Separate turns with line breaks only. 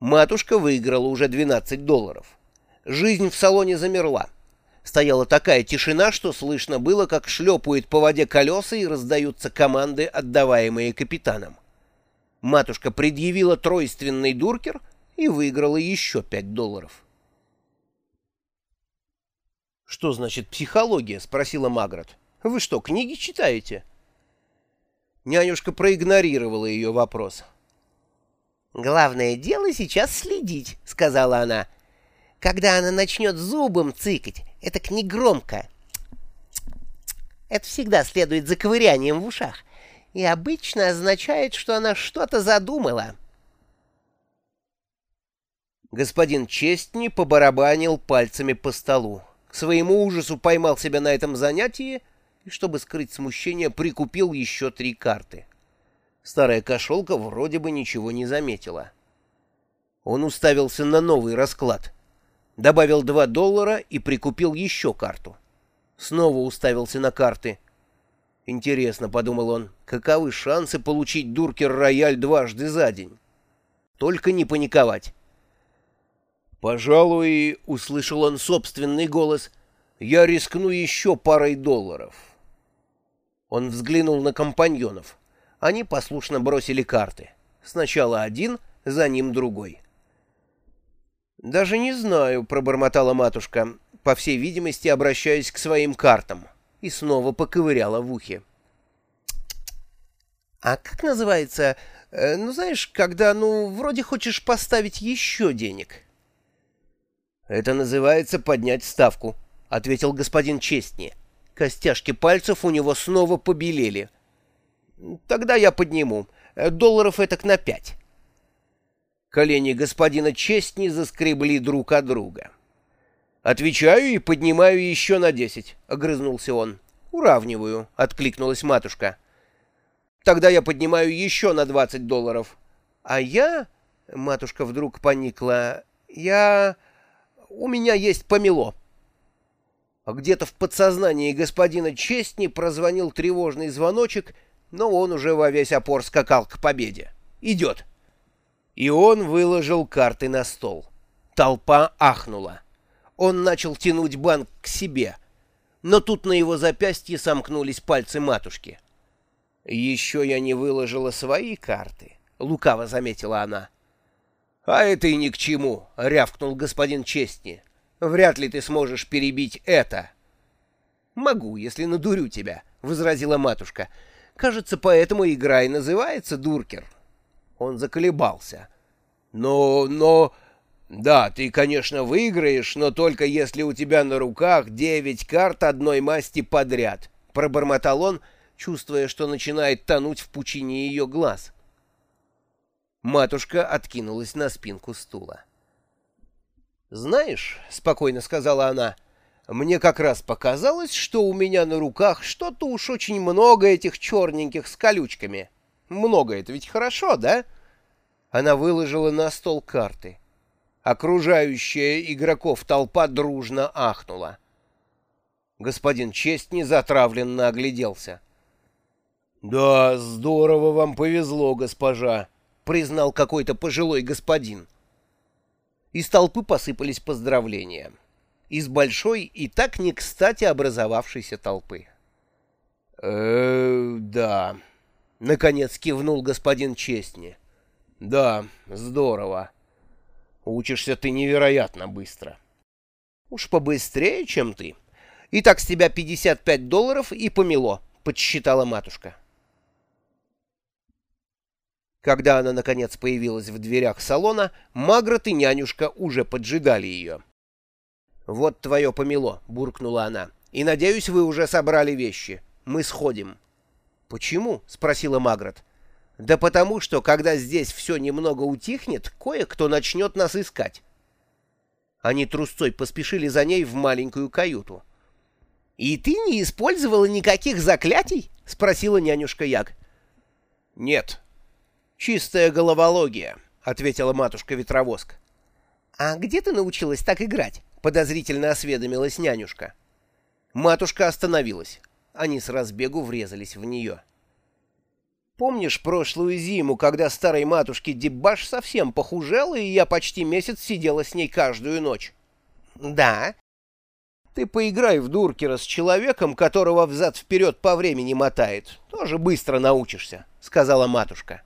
Матушка выиграла уже 12 долларов. Жизнь в салоне замерла. Стояла такая тишина, что слышно было, как шлепают по воде колеса и раздаются команды, отдаваемые капитаном. Матушка предъявила тройственный дуркер и выиграла еще 5 долларов. «Что значит психология?» — спросила Магрот. «Вы что, книги читаете?» Нянюшка проигнорировала ее вопрос.
«Главное дело сейчас следить», — сказала она. «Когда она начнет зубом цыкать, это к негромко. Это всегда следует за ковырянием в ушах и обычно означает, что она что-то задумала».
Господин Честни побарабанил пальцами по столу. К своему ужасу поймал себя на этом занятии и, чтобы скрыть смущение, прикупил еще три карты. Старая кошелка вроде бы ничего не заметила. Он уставился на новый расклад. Добавил два доллара и прикупил еще карту. Снова уставился на карты. Интересно, — подумал он, — каковы шансы получить дуркер-рояль дважды за день? Только не паниковать. «Пожалуй, — услышал он собственный голос, — я рискну еще парой долларов». Он взглянул на компаньонов. Они послушно бросили карты. Сначала один, за ним другой. «Даже не знаю», — пробормотала матушка, по всей видимости, обращаясь к своим картам, и снова поковыряла в ухе. «А как называется, э, ну, знаешь, когда, ну, вроде хочешь поставить еще денег?» «Это называется поднять ставку», — ответил господин Честни. Костяшки пальцев у него снова побелели — Тогда я подниму. Э, долларов этак на пять. Колени господина Честни заскребли друг от друга. «Отвечаю и поднимаю еще на десять», — огрызнулся он. «Уравниваю», — откликнулась матушка. «Тогда я поднимаю еще на двадцать долларов». «А я...» — матушка вдруг поникла. «Я... у меня есть помело». Где-то в подсознании господина Честни прозвонил тревожный звоночек — но он уже во весь опор скакал к победе. Идет. И он выложил карты на стол. Толпа ахнула. Он начал тянуть банк к себе, но тут на его запястье сомкнулись пальцы матушки. «Еще я не выложила свои карты», — лукаво заметила она. «А это и ни к чему», — рявкнул господин Честни. «Вряд ли ты сможешь перебить это». «Могу, если надурю тебя», — возразила матушка. Кажется, поэтому игра и называется «Дуркер». Он заколебался. «Но, но...» «Да, ты, конечно, выиграешь, но только если у тебя на руках девять карт одной масти подряд», — пробормотал он, чувствуя, что начинает тонуть в пучине ее глаз. Матушка откинулась на спинку стула. «Знаешь», — спокойно сказала она, — мне как раз показалось, что у меня на руках что-то уж очень много этих черненьких с колючками. Много это ведь хорошо, да? Она выложила на стол карты. Окружающая игроков толпа дружно ахнула. Господин Честь незатравленно огляделся. «Да, здорово вам повезло, госпожа», — признал какой-то пожилой господин. Из толпы посыпались поздравления из большой и так не кстати образовавшейся толпы. э да», — наконец кивнул господин Честни. «Да, здорово. Учишься ты невероятно быстро». «Уж побыстрее, чем ты. Итак, с тебя 55 долларов и помело», — подсчитала матушка. Когда она, наконец, появилась в дверях салона, Магрот и нянюшка уже поджидали ее. «Вот твое помело», — буркнула она. «И, надеюсь, вы уже собрали вещи. Мы сходим». «Почему?» — спросила Магрот. «Да потому что, когда здесь все немного утихнет, кое-кто начнет нас искать». Они трусцой поспешили за ней в маленькую каюту. «И ты не использовала никаких заклятий?» — спросила нянюшка Як. «Нет. Чистая головология», — ответила матушка-ветровоск. «А где ты научилась так играть?» — подозрительно осведомилась нянюшка. Матушка остановилась. Они с разбегу врезались в нее. Помнишь прошлую зиму, когда старой матушке Дебаш совсем похужела, и я почти месяц сидела с ней каждую ночь?
Да.
Ты поиграй в дуркера с человеком, которого взад-вперед по времени мотает. Тоже быстро научишься, — сказала матушка.